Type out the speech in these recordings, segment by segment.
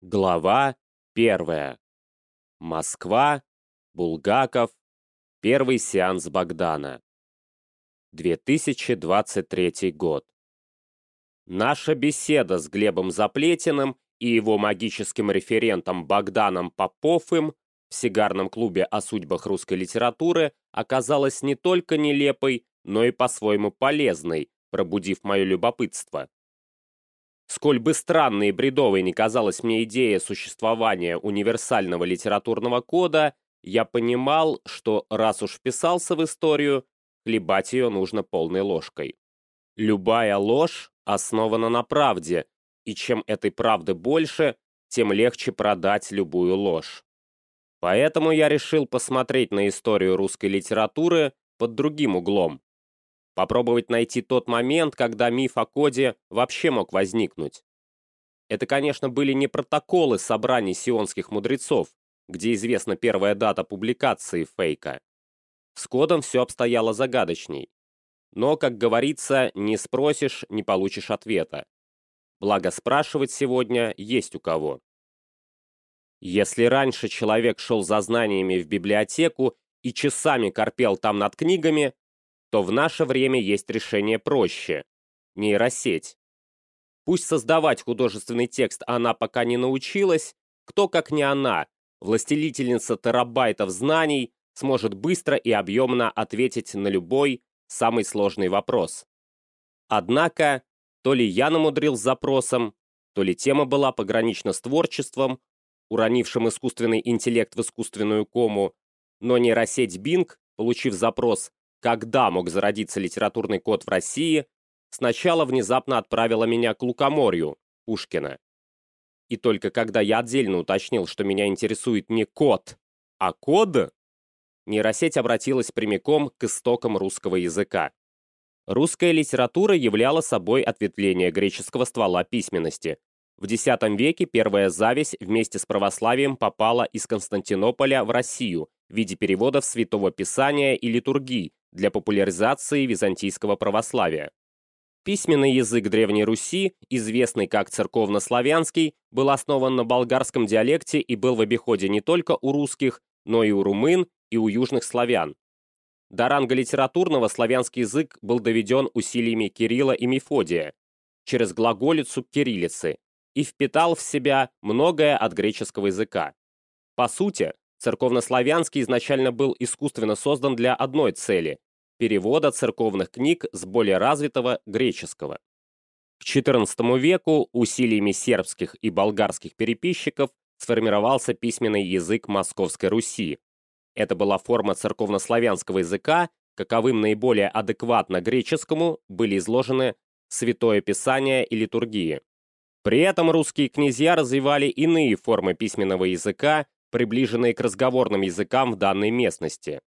Глава первая. Москва. Булгаков. Первый сеанс Богдана. 2023 год. Наша беседа с Глебом Заплетиным и его магическим референтом Богданом Поповым в сигарном клубе о судьбах русской литературы оказалась не только нелепой, но и по-своему полезной, пробудив мое любопытство. Сколь бы странной и бредовой не казалась мне идея существования универсального литературного кода, я понимал, что раз уж вписался в историю, хлебать ее нужно полной ложкой. Любая ложь основана на правде, и чем этой правды больше, тем легче продать любую ложь. Поэтому я решил посмотреть на историю русской литературы под другим углом. Попробовать найти тот момент, когда миф о коде вообще мог возникнуть. Это, конечно, были не протоколы собраний сионских мудрецов, где известна первая дата публикации фейка. С кодом все обстояло загадочней. Но, как говорится, не спросишь, не получишь ответа. Благо спрашивать сегодня есть у кого. Если раньше человек шел за знаниями в библиотеку и часами корпел там над книгами, то в наше время есть решение проще – нейросеть. Пусть создавать художественный текст она пока не научилась, кто как не она, властелительница терабайтов знаний, сможет быстро и объемно ответить на любой, самый сложный вопрос. Однако, то ли я намудрил с запросом, то ли тема была погранична с творчеством, уронившим искусственный интеллект в искусственную кому, но нейросеть Bing, получив запрос когда мог зародиться литературный код в России, сначала внезапно отправила меня к Лукоморью, Пушкина. И только когда я отдельно уточнил, что меня интересует не код, а код, нейросеть обратилась прямиком к истокам русского языка. Русская литература являла собой ответвление греческого ствола письменности. В X веке первая зависть вместе с православием попала из Константинополя в Россию в виде переводов Святого Писания и литургий, для популяризации византийского православия. Письменный язык Древней Руси, известный как церковнославянский, был основан на болгарском диалекте и был в обиходе не только у русских, но и у румын и у южных славян. До ранга литературного славянский язык был доведен усилиями Кирилла и Мефодия через глаголицу кириллицы и впитал в себя многое от греческого языка. По сути, Церковнославянский изначально был искусственно создан для одной цели – перевода церковных книг с более развитого греческого. К XIV веку усилиями сербских и болгарских переписчиков сформировался письменный язык Московской Руси. Это была форма церковнославянского языка, каковым наиболее адекватно греческому были изложены Святое Писание и литургии. При этом русские князья развивали иные формы письменного языка, приближенные к разговорным языкам в данной местности.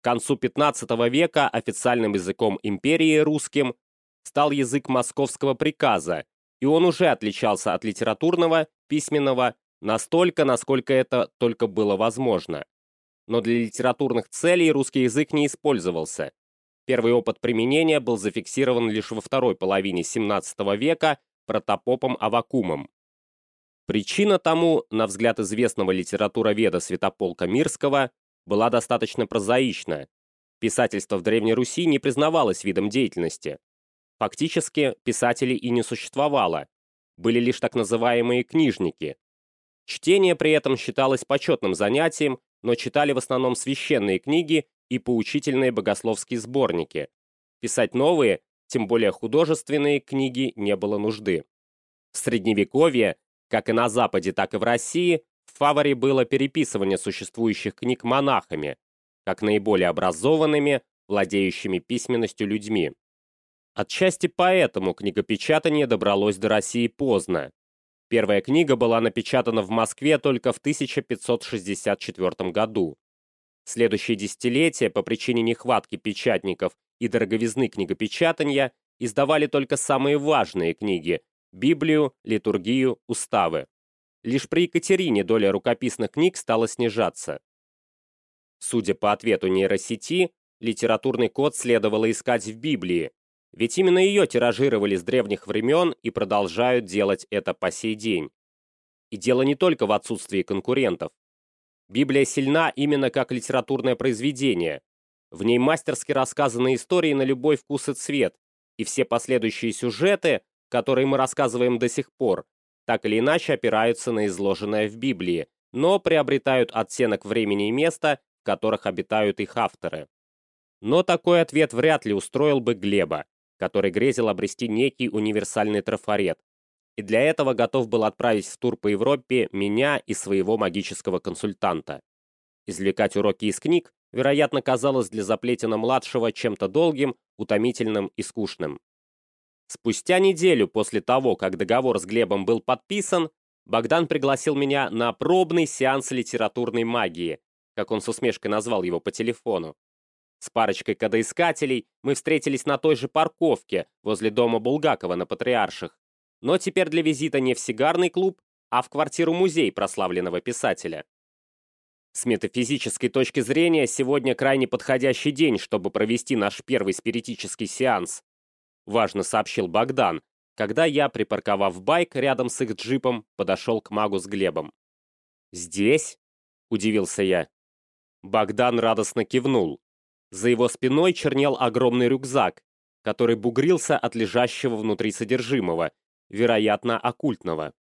К концу XV века официальным языком империи русским стал язык московского приказа, и он уже отличался от литературного, письменного, настолько, насколько это только было возможно. Но для литературных целей русский язык не использовался. Первый опыт применения был зафиксирован лишь во второй половине XVII века протопопом Авакумом. Причина тому, на взгляд известного литературоведа Святополка Мирского, была достаточно прозаична. Писательство в Древней Руси не признавалось видом деятельности. Фактически, писателей и не существовало. Были лишь так называемые книжники. Чтение при этом считалось почетным занятием, но читали в основном священные книги и поучительные богословские сборники. Писать новые, тем более художественные книги не было нужды. В Средневековье как и на Западе, так и в России, в фаворе было переписывание существующих книг монахами, как наиболее образованными, владеющими письменностью людьми. Отчасти поэтому книгопечатание добралось до России поздно. Первая книга была напечатана в Москве только в 1564 году. Следующие десятилетия по причине нехватки печатников и дороговизны книгопечатания издавали только самые важные книги, Библию, литургию, уставы. Лишь при Екатерине доля рукописных книг стала снижаться. Судя по ответу нейросети, литературный код следовало искать в Библии, ведь именно ее тиражировали с древних времен и продолжают делать это по сей день. И дело не только в отсутствии конкурентов. Библия сильна именно как литературное произведение. В ней мастерски рассказаны истории на любой вкус и цвет, и все последующие сюжеты, которые мы рассказываем до сих пор, так или иначе опираются на изложенное в Библии, но приобретают оттенок времени и места, в которых обитают их авторы. Но такой ответ вряд ли устроил бы Глеба, который грезил обрести некий универсальный трафарет, и для этого готов был отправить в тур по Европе меня и своего магического консультанта. Извлекать уроки из книг, вероятно, казалось для Заплетина-младшего чем-то долгим, утомительным и скучным. Спустя неделю после того, как договор с Глебом был подписан, Богдан пригласил меня на пробный сеанс литературной магии, как он с усмешкой назвал его по телефону. С парочкой кодоискателей мы встретились на той же парковке возле дома Булгакова на Патриарших, но теперь для визита не в сигарный клуб, а в квартиру-музей прославленного писателя. С метафизической точки зрения, сегодня крайне подходящий день, чтобы провести наш первый спиритический сеанс. Важно сообщил Богдан, когда я, припарковав байк рядом с их джипом, подошел к магу с Глебом. «Здесь?» – удивился я. Богдан радостно кивнул. За его спиной чернел огромный рюкзак, который бугрился от лежащего внутри содержимого, вероятно, оккультного.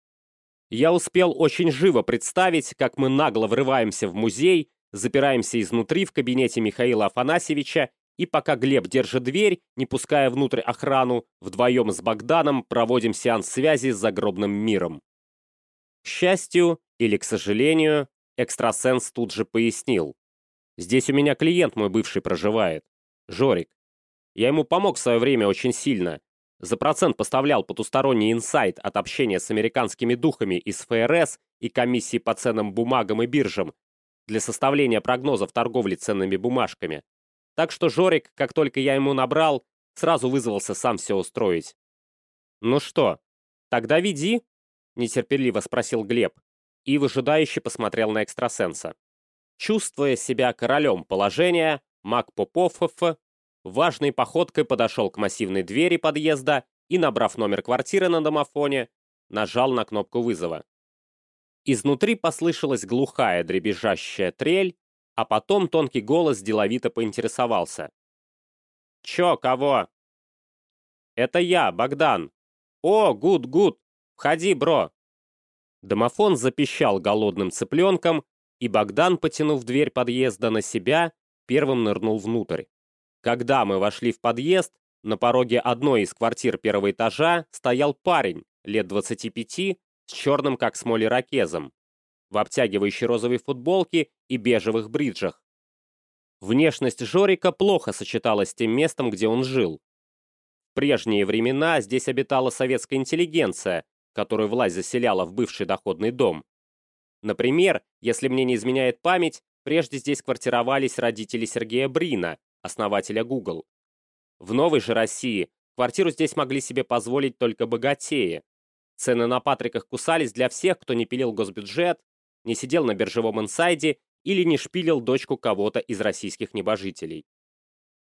Я успел очень живо представить, как мы нагло врываемся в музей, запираемся изнутри в кабинете Михаила Афанасьевича, и пока Глеб держит дверь, не пуская внутрь охрану, вдвоем с Богданом проводим сеанс связи с загробным миром. К счастью, или к сожалению, экстрасенс тут же пояснил. Здесь у меня клиент мой бывший проживает. Жорик. Я ему помог в свое время очень сильно. За процент поставлял потусторонний инсайт от общения с американскими духами из ФРС и комиссии по ценным бумагам и биржам для составления прогнозов торговли ценными бумажками. Так что Жорик, как только я ему набрал, сразу вызвался сам все устроить. «Ну что, тогда веди?» — нетерпеливо спросил Глеб и выжидающе посмотрел на экстрасенса. Чувствуя себя королем положения, маг Попов важной походкой подошел к массивной двери подъезда и, набрав номер квартиры на домофоне, нажал на кнопку вызова. Изнутри послышалась глухая дребезжащая трель, а потом тонкий голос деловито поинтересовался. «Чё, кого?» «Это я, Богдан». «О, good-good! Входи, бро!» Домофон запищал голодным цыпленком, и Богдан, потянув дверь подъезда на себя, первым нырнул внутрь. Когда мы вошли в подъезд, на пороге одной из квартир первого этажа стоял парень, лет 25, с черным как смоль ирокезом, в обтягивающей розовой футболке и бежевых бриджах. Внешность Жорика плохо сочеталась с тем местом, где он жил. В прежние времена здесь обитала советская интеллигенция, которую власть заселяла в бывший доходный дом. Например, если мне не изменяет память, прежде здесь квартировались родители Сергея Брина, основателя Google. В новой же России квартиру здесь могли себе позволить только богатеи. Цены на Патриках кусались для всех, кто не пилил госбюджет, не сидел на биржевом инсайде или не шпилил дочку кого-то из российских небожителей.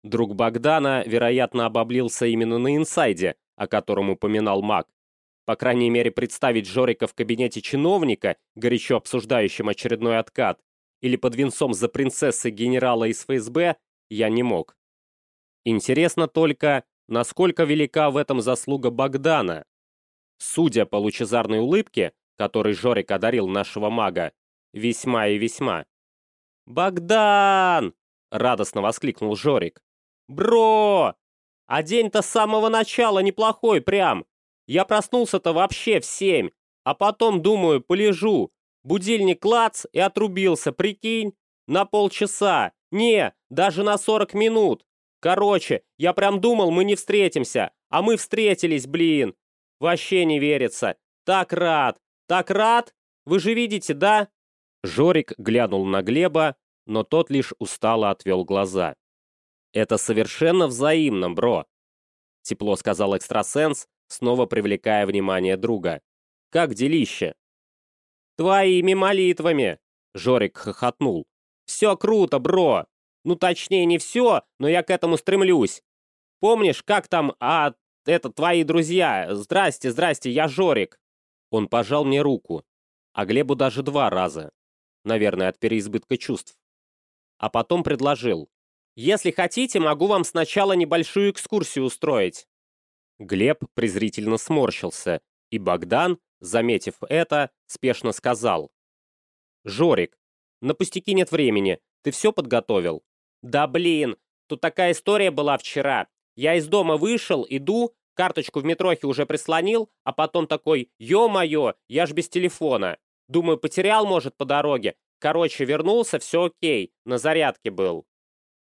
Друг Богдана, вероятно, обоблился именно на инсайде, о котором упоминал Мак, по крайней мере, представить Жорика в кабинете чиновника, горячо обсуждающим очередной откат, или под венцом за принцессой генерала из ФСБ, я не мог. Интересно только, насколько велика в этом заслуга Богдана. Судя по лучезарной улыбке, которой Жорик одарил нашего мага, весьма и весьма. «Богдан!» — радостно воскликнул Жорик. «Бро! А день-то с самого начала неплохой прям. Я проснулся-то вообще в семь, а потом, думаю, полежу. Будильник клац и отрубился, прикинь? На полчаса. Не, даже на сорок минут. Короче, я прям думал, мы не встретимся, а мы встретились, блин. Вообще не верится. Так рад. Так рад. Вы же видите, да? Жорик глянул на Глеба, но тот лишь устало отвел глаза. «Это совершенно взаимно, бро», — тепло сказал экстрасенс, снова привлекая внимание друга. «Как делище?» «Твоими молитвами!» — Жорик хохотнул. «Все круто, бро! Ну, точнее, не все, но я к этому стремлюсь. Помнишь, как там, а, это, твои друзья? Здрасте, здрасте, я Жорик!» Он пожал мне руку. а Глебу даже два раза. Наверное, от переизбытка чувств. А потом предложил. «Если хотите, могу вам сначала небольшую экскурсию устроить». Глеб презрительно сморщился, и Богдан, заметив это, спешно сказал. «Жорик, на пустяки нет времени. Ты все подготовил?» «Да блин, тут такая история была вчера. Я из дома вышел, иду, карточку в метрохе уже прислонил, а потом такой, ё-моё, я ж без телефона. Думаю, потерял, может, по дороге. Короче, вернулся, все окей, на зарядке был».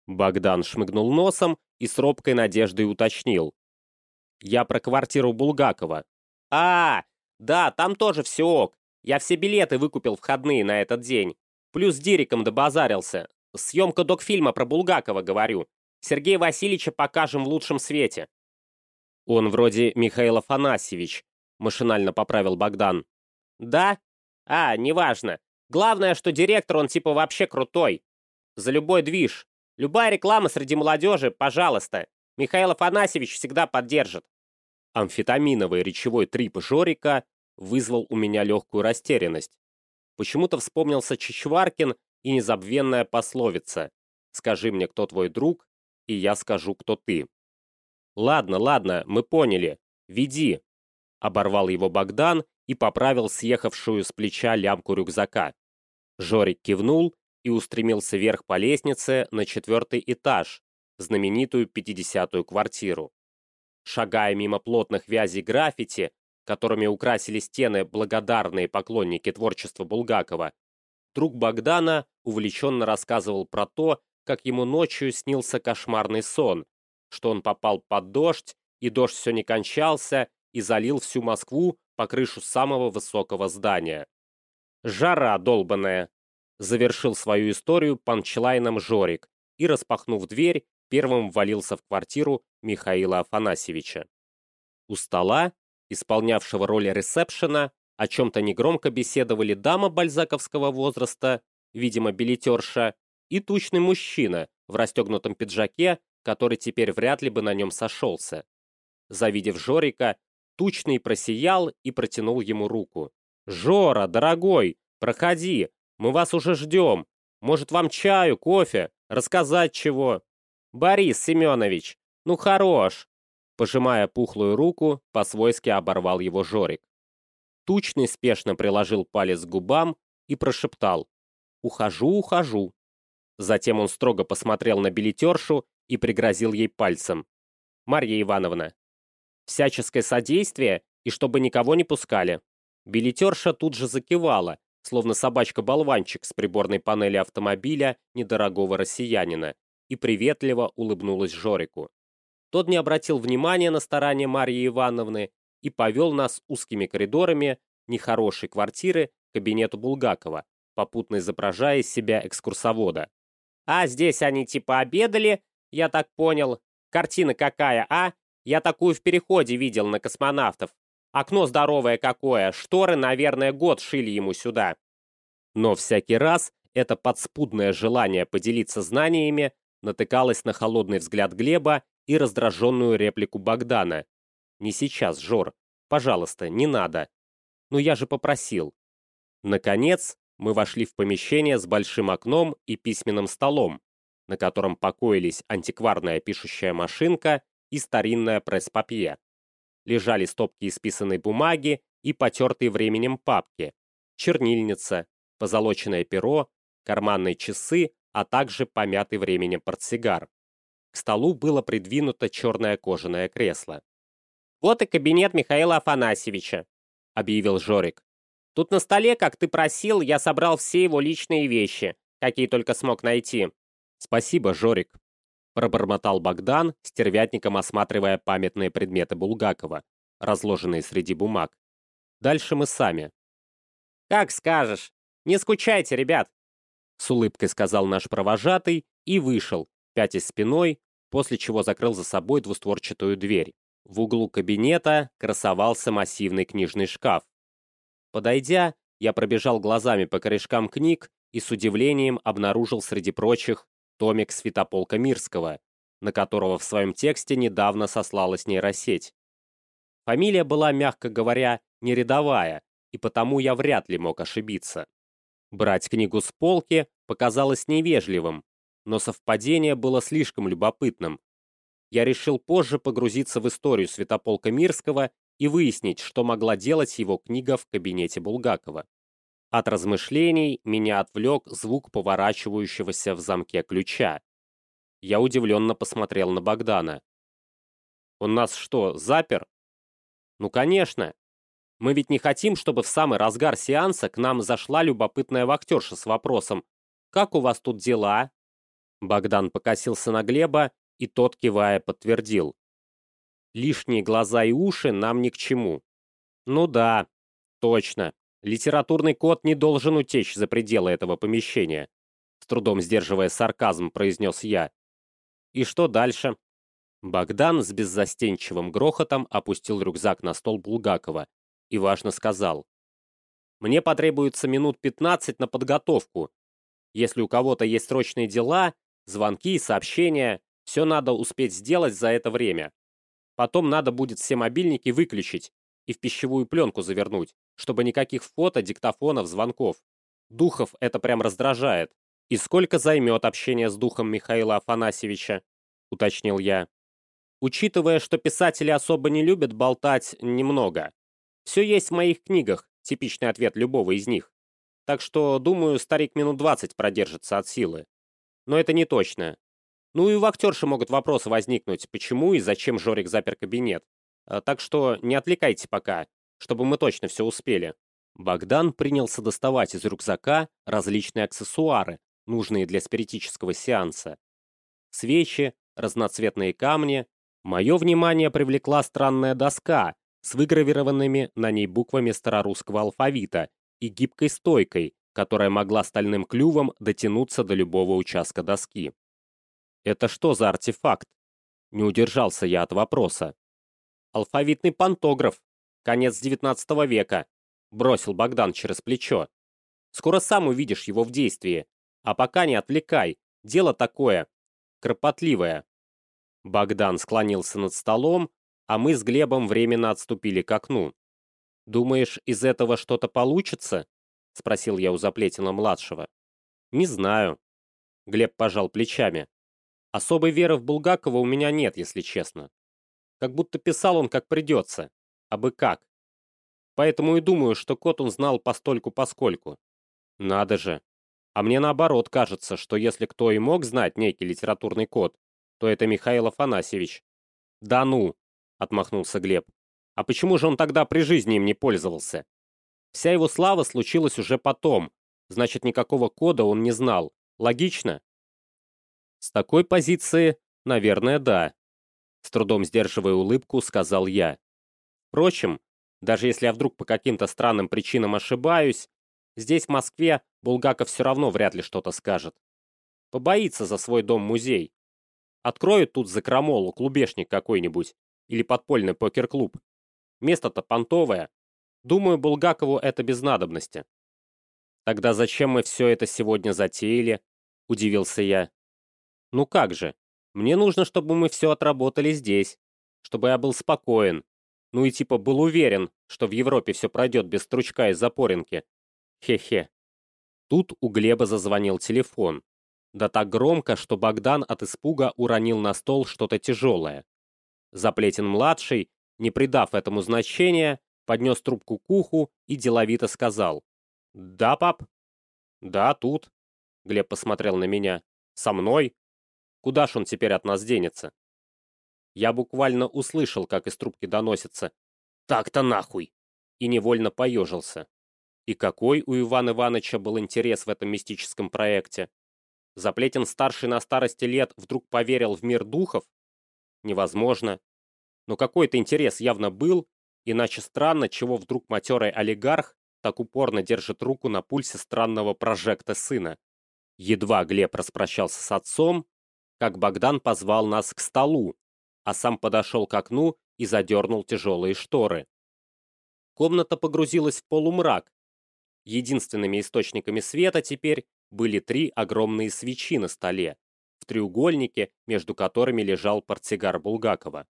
Богдан шмыгнул носом и с робкой надеждой уточнил. «Я про квартиру Булгакова». «А, да, там тоже все ок. Я все билеты выкупил входные на этот день. Плюс Дириком добазарился. Съемка док-фильма про Булгакова, говорю. Сергея Васильевича покажем в лучшем свете». «Он вроде Михаил Афанасьевич», — машинально поправил Богдан. «Да? А, неважно. Главное, что директор он типа вообще крутой. За любой движ. Любая реклама среди молодежи, пожалуйста. Михаил Афанасьевич всегда поддержит». Амфетаминовый речевой трип Жорика вызвал у меня легкую растерянность. Почему-то вспомнился Чичваркин и незабвенная пословица «Скажи мне, кто твой друг, и я скажу, кто ты». «Ладно, ладно, мы поняли. Веди», — оборвал его Богдан и поправил съехавшую с плеча лямку рюкзака. Жорик кивнул и устремился вверх по лестнице на четвертый этаж, знаменитую пятидесятую квартиру. Шагая мимо плотных вязей граффити, которыми украсили стены благодарные поклонники творчества Булгакова, друг Богдана увлеченно рассказывал про то, как ему ночью снился кошмарный сон, что он попал под дождь, и дождь все не кончался и залил всю Москву по крышу самого высокого здания. «Жара долбаная!» Завершил свою историю панчлайном Жорик и, распахнув дверь, первым ввалился в квартиру Михаила Афанасьевича. У стола, исполнявшего роль ресепшена, о чем-то негромко беседовали дама бальзаковского возраста, видимо, билетерша, и тучный мужчина в расстегнутом пиджаке, который теперь вряд ли бы на нем сошелся. Завидев Жорика, тучный просиял и протянул ему руку. «Жора, дорогой, проходи, мы вас уже ждем. Может, вам чаю, кофе, рассказать чего?» «Борис Семенович, ну хорош!» Пожимая пухлую руку, по-свойски оборвал его Жорик. Тучный спешно приложил палец к губам и прошептал «Ухожу, ухожу». Затем он строго посмотрел на билетершу и пригрозил ей пальцем. «Марья Ивановна, всяческое содействие и чтобы никого не пускали». Билетерша тут же закивала, словно собачка-болванчик с приборной панели автомобиля недорогого россиянина, и приветливо улыбнулась Жорику. Тот не обратил внимания на старания Марьи Ивановны и повел нас узкими коридорами нехорошей квартиры к кабинету Булгакова, попутно изображая из себя экскурсовода. «А здесь они типа обедали, я так понял. Картина какая, а? Я такую в переходе видел на космонавтов. Окно здоровое какое, шторы, наверное, год шили ему сюда». Но всякий раз это подспудное желание поделиться знаниями натыкалось на холодный взгляд Глеба и раздраженную реплику Богдана. «Не сейчас, Жор. Пожалуйста, не надо. Ну я же попросил». Наконец, мы вошли в помещение с большим окном и письменным столом, на котором покоились антикварная пишущая машинка и старинная пресс-папье. Лежали стопки исписанной бумаги и потертые временем папки, чернильница, позолоченное перо, карманные часы, а также помятый временем портсигар. К столу было придвинуто черное кожаное кресло. «Вот и кабинет Михаила Афанасьевича», — объявил Жорик. «Тут на столе, как ты просил, я собрал все его личные вещи, какие только смог найти». «Спасибо, Жорик», — пробормотал Богдан, стервятником осматривая памятные предметы Булгакова, разложенные среди бумаг. «Дальше мы сами». «Как скажешь. Не скучайте, ребят», — с улыбкой сказал наш провожатый и вышел, пятясь спиной, после чего закрыл за собой двустворчатую дверь. В углу кабинета красовался массивный книжный шкаф. Подойдя, я пробежал глазами по корешкам книг и с удивлением обнаружил среди прочих томик Святополка Мирского, на которого в своем тексте недавно сослалась нейросеть. Фамилия была, мягко говоря, не рядовая, и потому я вряд ли мог ошибиться. Брать книгу с полки показалось невежливым, но совпадение было слишком любопытным. Я решил позже погрузиться в историю Святополка Мирского и выяснить, что могла делать его книга в кабинете Булгакова. От размышлений меня отвлек звук поворачивающегося в замке ключа. Я удивленно посмотрел на Богдана. «Он нас что, запер?» «Ну, конечно. Мы ведь не хотим, чтобы в самый разгар сеанса к нам зашла любопытная вахтерша с вопросом «Как у вас тут дела?» Богдан покосился на Глеба, и тот, кивая, подтвердил. «Лишние глаза и уши нам ни к чему». «Ну да, точно. Литературный код не должен утечь за пределы этого помещения», с трудом сдерживая сарказм, произнес я. «И что дальше?» Богдан с беззастенчивым грохотом опустил рюкзак на стол Булгакова и важно сказал. «Мне потребуется минут 15 на подготовку. Если у кого-то есть срочные дела, звонки, сообщения, все надо успеть сделать за это время. Потом надо будет все мобильники выключить и в пищевую пленку завернуть, чтобы никаких фото, диктофонов, звонков. Духов это прям раздражает. И сколько займет общение с духом Михаила Афанасьевича? Уточнил я. Учитывая, что писатели особо не любят болтать, немного. Все есть в моих книгах, типичный ответ любого из них. Так что, думаю, старик минут 20 продержится от силы. Но это не точно. Ну и у актерши могут вопросы возникнуть, почему и зачем Жорик запер кабинет. А, так что не отвлекайте пока, чтобы мы точно все успели. Богдан принялся доставать из рюкзака различные аксессуары, нужные для спиритического сеанса. Свечи, разноцветные камни. Мое внимание привлекла странная доска, с выгравированными на ней буквами старорусского алфавита и гибкой стойкой, которая могла стальным клювом дотянуться до любого участка доски. «Это что за артефакт?» Не удержался я от вопроса. «Алфавитный пантограф. Конец XIX века», — бросил Богдан через плечо. «Скоро сам увидишь его в действии. А пока не отвлекай. Дело такое. Кропотливое». Богдан склонился над столом, а мы с Глебом временно отступили к окну. «Думаешь, из этого что-то получится?» — спросил я у Заплетина-младшего. «Не знаю». Глеб пожал плечами. «Особой веры в Булгакова у меня нет, если честно. Как будто писал он как придется, а бы как. Поэтому и думаю, что кот он знал постольку-поскольку. Надо же. А мне наоборот кажется, что если кто и мог знать некий литературный код, то это Михаил Афанасьевич. Да ну, — отмахнулся Глеб. «А почему же он тогда при жизни им не пользовался? Вся его слава случилась уже потом, значит, никакого кода он не знал. Логично?» «С такой позиции, наверное, да», — с трудом сдерживая улыбку, сказал я. «Впрочем, даже если я вдруг по каким-то странным причинам ошибаюсь, здесь, в Москве, Булгаков все равно вряд ли что-то скажет. Побоится за свой дом-музей. Откроют тут за крамолу клубешник какой-нибудь, или подпольный покер-клуб. Место-то понтовое. Думаю, Булгакову это без надобности. Тогда зачем мы все это сегодня затеяли? Удивился я. Ну как же? Мне нужно, чтобы мы все отработали здесь. Чтобы я был спокоен. Ну и типа был уверен, что в Европе все пройдет без стручка и запоринки. Хе-хе. Тут у Глеба зазвонил телефон. Да так громко, что Богдан от испуга уронил на стол что-то тяжелое. Заплетен-младший, не придав этому значения, поднес трубку к уху и деловито сказал. «Да, пап?» «Да, тут». Глеб посмотрел на меня. «Со мной? Куда ж он теперь от нас денется?» Я буквально услышал, как из трубки доносится «Так-то нахуй!» и невольно поежился. И какой у Ивана Ивановича был интерес в этом мистическом проекте? Заплетен старший на старости лет вдруг поверил в мир духов невозможно. Но какой-то интерес явно был, иначе странно, чего вдруг матерый олигарх так упорно держит руку на пульсе странного прожекта сына. Едва Глеб распрощался с отцом, как Богдан позвал нас к столу, а сам подошел к окну и задернул тяжелые шторы. Комната погрузилась в полумрак. Единственными источниками света теперь были три огромные свечи на столе, в треугольнике, между которыми лежал портсигар Булгакова.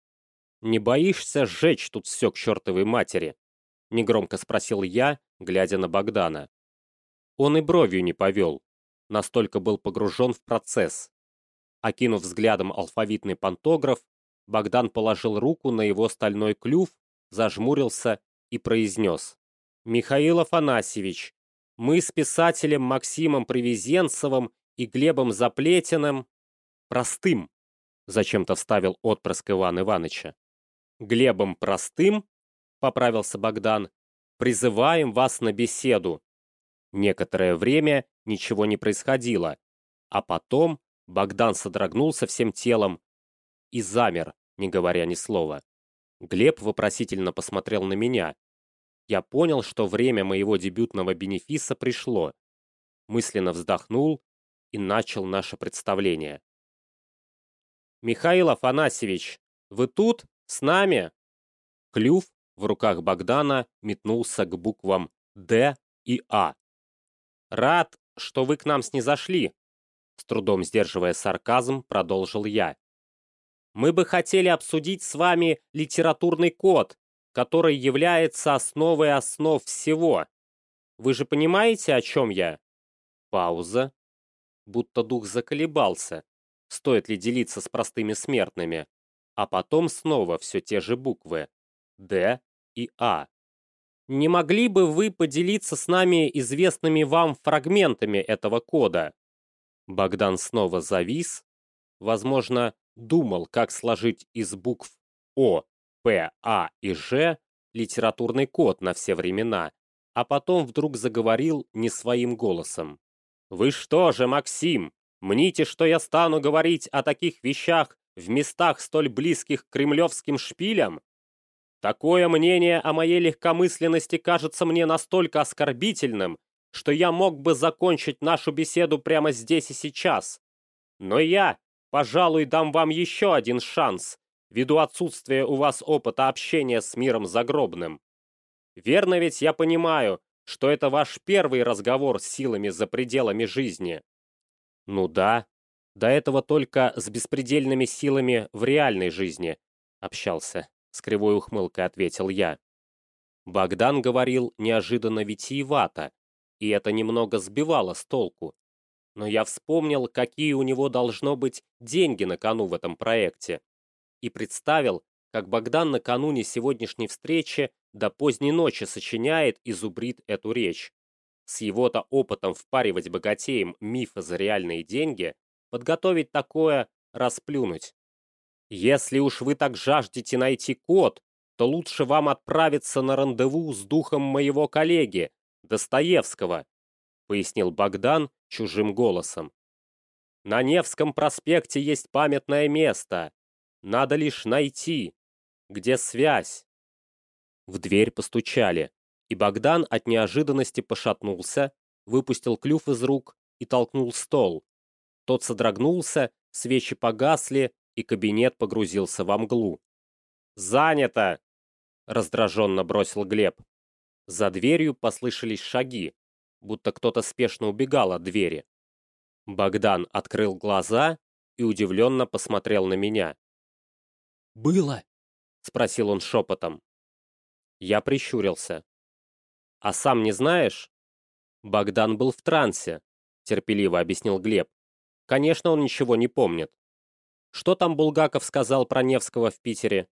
«Не боишься сжечь тут все к чертовой матери?» — негромко спросил я, глядя на Богдана. Он и бровью не повел, настолько был погружен в процесс. Окинув взглядом алфавитный пантограф, Богдан положил руку на его стальной клюв, зажмурился и произнес. «Михаил Афанасьевич, мы с писателем Максимом Привезенцевым и Глебом Заплетиным простым», зачем-то вставил отпрыск Ивана Ивановича. «Глебом простым», поправился Богдан, призываем вас на беседу. Некоторое время ничего не происходило, а потом Богдан содрогнулся всем телом и замер, не говоря ни слова. Глеб вопросительно посмотрел на меня. Я понял, что время моего дебютного бенефиса пришло. Мысленно вздохнул и начал наше представление. «Михаил Афанасьевич, вы тут? С нами?» Клюв в руках Богдана метнулся к буквам «Д» и «А». «Рад, что вы к нам снизошли», — с трудом сдерживая сарказм, продолжил я. «Мы бы хотели обсудить с вами литературный код, который является основой основ всего. Вы же понимаете, о чем я?» Пауза. Будто дух заколебался. Стоит ли делиться с простыми смертными? А потом снова все те же буквы. Д и А. Не могли бы вы поделиться с нами известными вам фрагментами этого кода? Богдан снова завис, возможно, думал, как сложить из букв О, П, А и Ж литературный код на все времена, а потом вдруг заговорил не своим голосом. «Вы что же, Максим, мните, что я стану говорить о таких вещах в местах столь близких к кремлевским шпилям? Такое мнение о моей легкомысленности кажется мне настолько оскорбительным, что я мог бы закончить нашу беседу прямо здесь и сейчас. Но я, пожалуй, дам вам еще один шанс, ввиду отсутствия у вас опыта общения с миром загробным. Верно ведь я понимаю, что это ваш первый разговор с силами за пределами жизни? Ну да, до этого только с беспредельными силами в реальной жизни общался с кривой ухмылкой ответил я. Богдан говорил неожиданно витиевато, и это немного сбивало с толку. Но я вспомнил, какие у него должно быть деньги на кону в этом проекте, и представил, как Богдан накануне сегодняшней встречи до поздней ночи сочиняет и зубрит эту речь. С его-то опытом впаривать богатеям мифы за реальные деньги, подготовить такое – расплюнуть. Если уж вы так жаждете найти код, то лучше вам отправиться на рандеву с духом моего коллеги, Достоевского, пояснил Богдан чужим голосом. На Невском проспекте есть памятное место. Надо лишь найти, где связь. В дверь постучали, и Богдан от неожиданности пошатнулся, выпустил клюв из рук и толкнул стол. Тот содрогнулся, свечи погасли, и кабинет погрузился во мглу. «Занято!» — раздраженно бросил Глеб. За дверью послышались шаги, будто кто-то спешно убегал от двери. Богдан открыл глаза и удивленно посмотрел на меня. «Было?» — спросил он шепотом. Я прищурился. «А сам не знаешь?» Богдан был в трансе, терпеливо объяснил Глеб. Конечно, он ничего не помнит. Что там Булгаков сказал про Невского в Питере?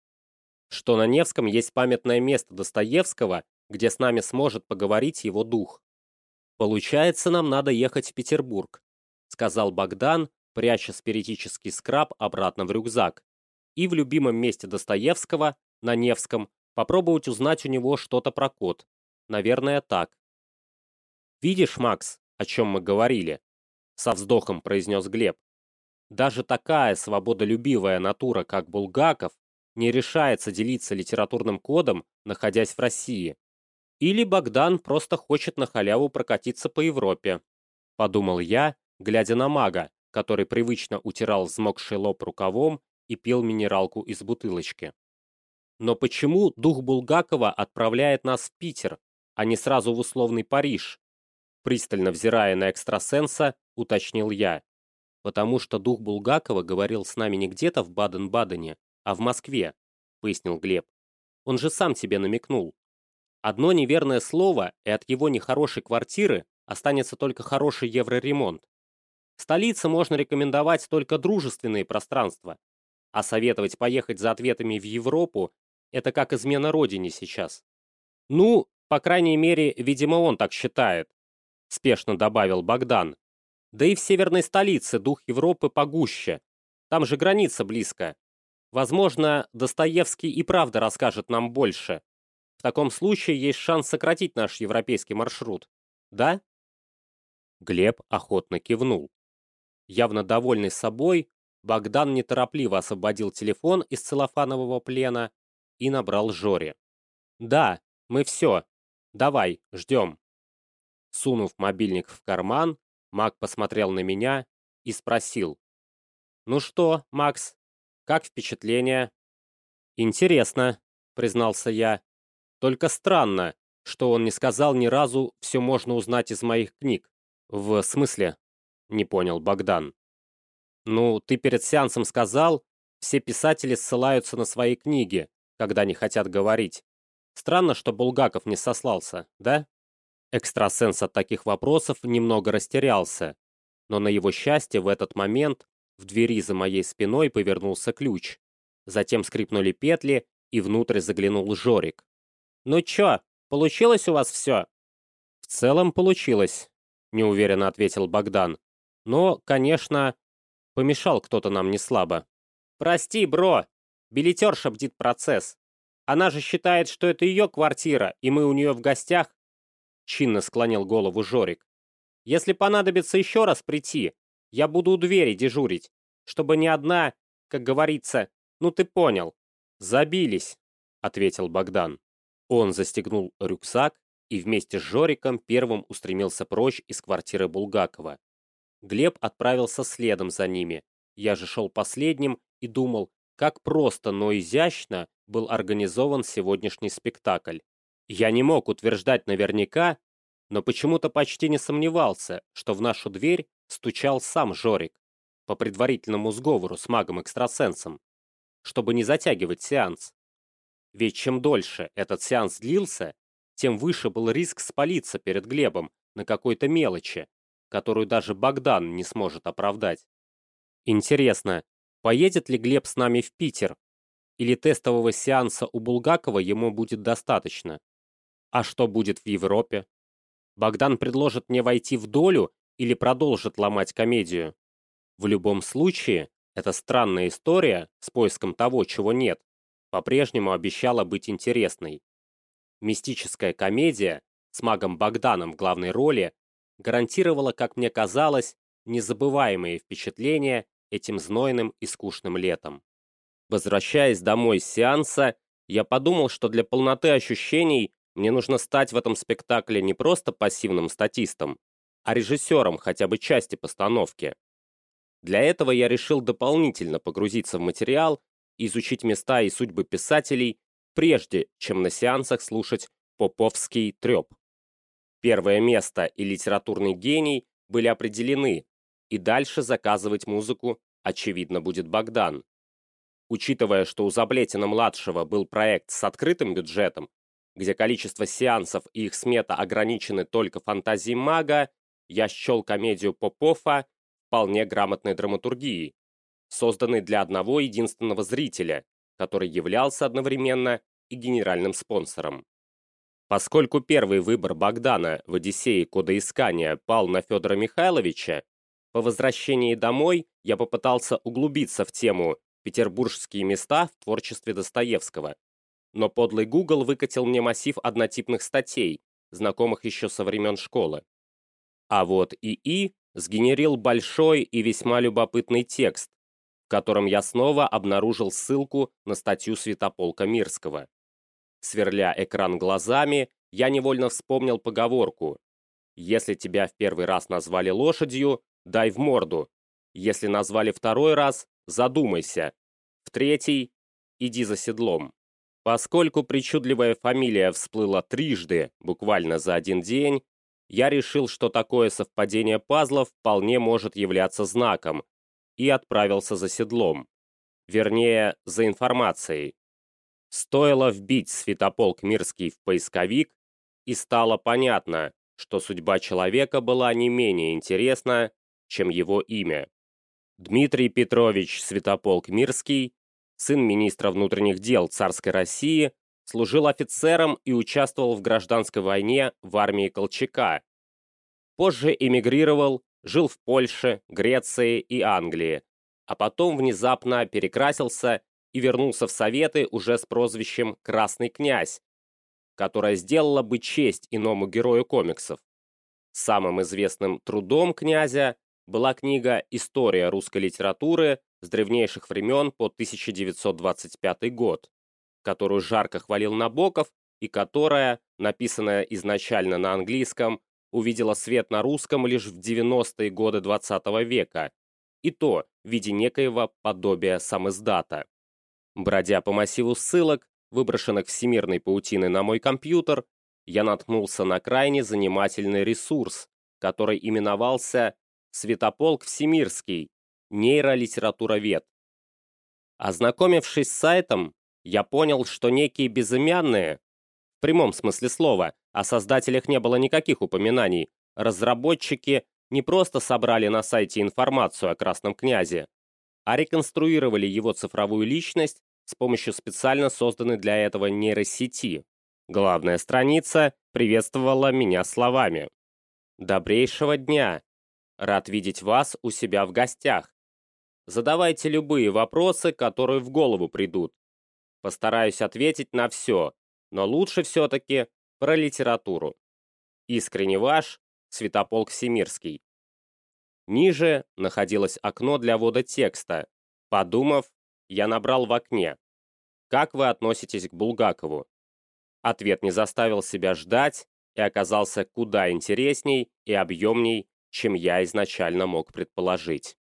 Что на Невском есть памятное место Достоевского, где с нами сможет поговорить его дух. Получается, нам надо ехать в Петербург, сказал Богдан, пряча спиритический скраб обратно в рюкзак. И в любимом месте Достоевского, на Невском, попробовать узнать у него что-то про кот. Наверное, так. Видишь, Макс, о чем мы говорили? Со вздохом произнес Глеб. Даже такая свободолюбивая натура, как Булгаков, не решается делиться литературным кодом, находясь в России. Или Богдан просто хочет на халяву прокатиться по Европе. Подумал я, глядя на мага, который привычно утирал взмокший лоб рукавом и пил минералку из бутылочки. Но почему дух Булгакова отправляет нас в Питер, а не сразу в условный Париж? Пристально взирая на экстрасенса, уточнил я потому что дух Булгакова говорил с нами не где-то в Баден-Бадене, а в Москве», — пояснил Глеб. «Он же сам тебе намекнул». Одно неверное слово, и от его нехорошей квартиры останется только хороший евроремонт. В столице можно рекомендовать только дружественные пространства, а советовать поехать за ответами в Европу – это как измена родине сейчас. Ну, по крайней мере, видимо, он так считает, спешно добавил Богдан. Да и в северной столице дух Европы погуще. Там же граница близко. Возможно, Достоевский и правда расскажет нам больше. В таком случае есть шанс сократить наш европейский маршрут. Да? Глеб охотно кивнул. Явно довольный собой, Богдан неторопливо освободил телефон из целлофанового плена и набрал Жоре. «Да, мы все. Давай, ждем». Сунув мобильник в карман, Мак посмотрел на меня и спросил. «Ну что, Макс, как впечатление?» «Интересно», — признался я. «Только странно, что он не сказал ни разу «все можно узнать из моих книг». «В смысле?» — не понял Богдан. «Ну, ты перед сеансом сказал, все писатели ссылаются на свои книги, когда не хотят говорить. Странно, что Булгаков не сослался, да?» Экстрасенс от таких вопросов немного растерялся, но на его счастье в этот момент в двери за моей спиной повернулся ключ. Затем скрипнули петли, и внутрь заглянул Жорик. «Ну чё, получилось у вас всё?» «В целом получилось», — неуверенно ответил Богдан. «Но, конечно, помешал кто-то нам не слабо». «Прости, бро, билетерша бдит процесс. Она же считает, что это её квартира, и мы у неё в гостях, чинно склонил голову Жорик. Если понадобится еще раз прийти, я буду у двери дежурить, чтобы ни одна, как говорится, ну ты понял. Забились, ответил Богдан. Он застегнул рюкзак и вместе с Жориком первым устремился прочь из квартиры Булгакова. Глеб отправился следом за ними. Я же шел последним и думал, как просто, но изящно был организован сегодняшний спектакль. Я не мог утверждать наверняка, но почему-то почти не сомневался, что в нашу дверь стучал сам Жорик по предварительному сговору с магом-экстрасенсом, чтобы не затягивать сеанс. Ведь чем дольше этот сеанс длился, тем выше был риск спалиться перед Глебом на какой-то мелочи, которую даже Богдан не сможет оправдать. Интересно, поедет ли Глеб с нами в Питер? Или тестового сеанса у Булгакова ему будет достаточно? А что будет в Европе? Богдан предложит мне войти в долю или продолжит ломать комедию? В любом случае, эта странная история с поиском того, чего нет, по-прежнему обещала быть интересной. Мистическая комедия с магом Богданом в главной роли гарантировала, как мне казалось, незабываемые впечатления этим знойным и скучным летом. Возвращаясь домой с сеанса, я подумал, что для полноты ощущений мне нужно стать в этом спектакле не просто пассивным статистом, а режиссером хотя бы части постановки. Для этого я решил дополнительно погрузиться в материал изучить места и судьбы писателей, прежде чем на сеансах слушать поповский треп. Первое место и литературный гений были определены, и дальше заказывать музыку, очевидно, будет Богдан. Учитывая, что у Заблетина-младшего был проект с открытым бюджетом, где количество сеансов и их смета ограничены только фантазией мага, я счел комедию Попова вполне грамотной драматургией, созданной для одного единственного зрителя, который являлся одновременно и генеральным спонсором. Поскольку первый выбор Богдана в «Одиссее кодоискания» пал на Федора Михайловича, по возвращении домой я попытался углубиться в тему «Петербургские места в творчестве Достоевского», но подлый Google выкатил мне массив однотипных статей, знакомых еще со времен школы. А вот ИИ сгенерил большой и весьма любопытный текст, в котором я снова обнаружил ссылку на статью Святополка Мирского. Сверля экран глазами, я невольно вспомнил поговорку «Если тебя в первый раз назвали лошадью, дай в морду. Если назвали второй раз, задумайся. В третий – иди за седлом». Поскольку причудливая фамилия всплыла трижды, буквально за один день, я решил, что такое совпадение пазлов вполне может являться знаком, и отправился за седлом. Вернее, за информацией. Стоило вбить Святополк Мирский в поисковик, и стало понятно, что судьба человека была не менее интересна, чем его имя. Дмитрий Петрович Святополк Мирский, сын министра внутренних дел царской России, служил офицером и участвовал в гражданской войне в армии Колчака. Позже эмигрировал, жил в Польше, Греции и Англии, а потом внезапно перекрасился и вернулся в Советы уже с прозвищем «Красный князь», которое сделало бы честь иному герою комиксов. Самым известным трудом князя была книга «История русской литературы с древнейших времен по 1925 год», которую жарко хвалил Набоков и которая, написанная изначально на английском, увидела свет на русском лишь в 90-е годы 20 -го века, и то в виде некоего подобия самиздата. Бродя по массиву ссылок, выброшенных всемирной паутиной на мой компьютер, я наткнулся на крайне занимательный ресурс, который именовался «Светополк Всемирский. Нейролитературовед». Ознакомившись с сайтом, я понял, что некие безымянные, в прямом смысле слова, о создателях не было никаких упоминаний, разработчики не просто собрали на сайте информацию о Красном Князе, а реконструировали его цифровую личность с помощью специально созданной для этого нейросети. Главная страница приветствовала меня словами. «Добрейшего дня! Рад видеть вас у себя в гостях. Задавайте любые вопросы, которые в голову придут. Постараюсь ответить на все, но лучше все-таки про литературу. Искренне ваш, Святополк Всемирский. Ниже находилось окно для ввода текста. Подумав, я набрал в окне. Как вы относитесь к Булгакову? Ответ не заставил себя ждать и оказался куда интересней и объемней, чем я изначально мог предположить.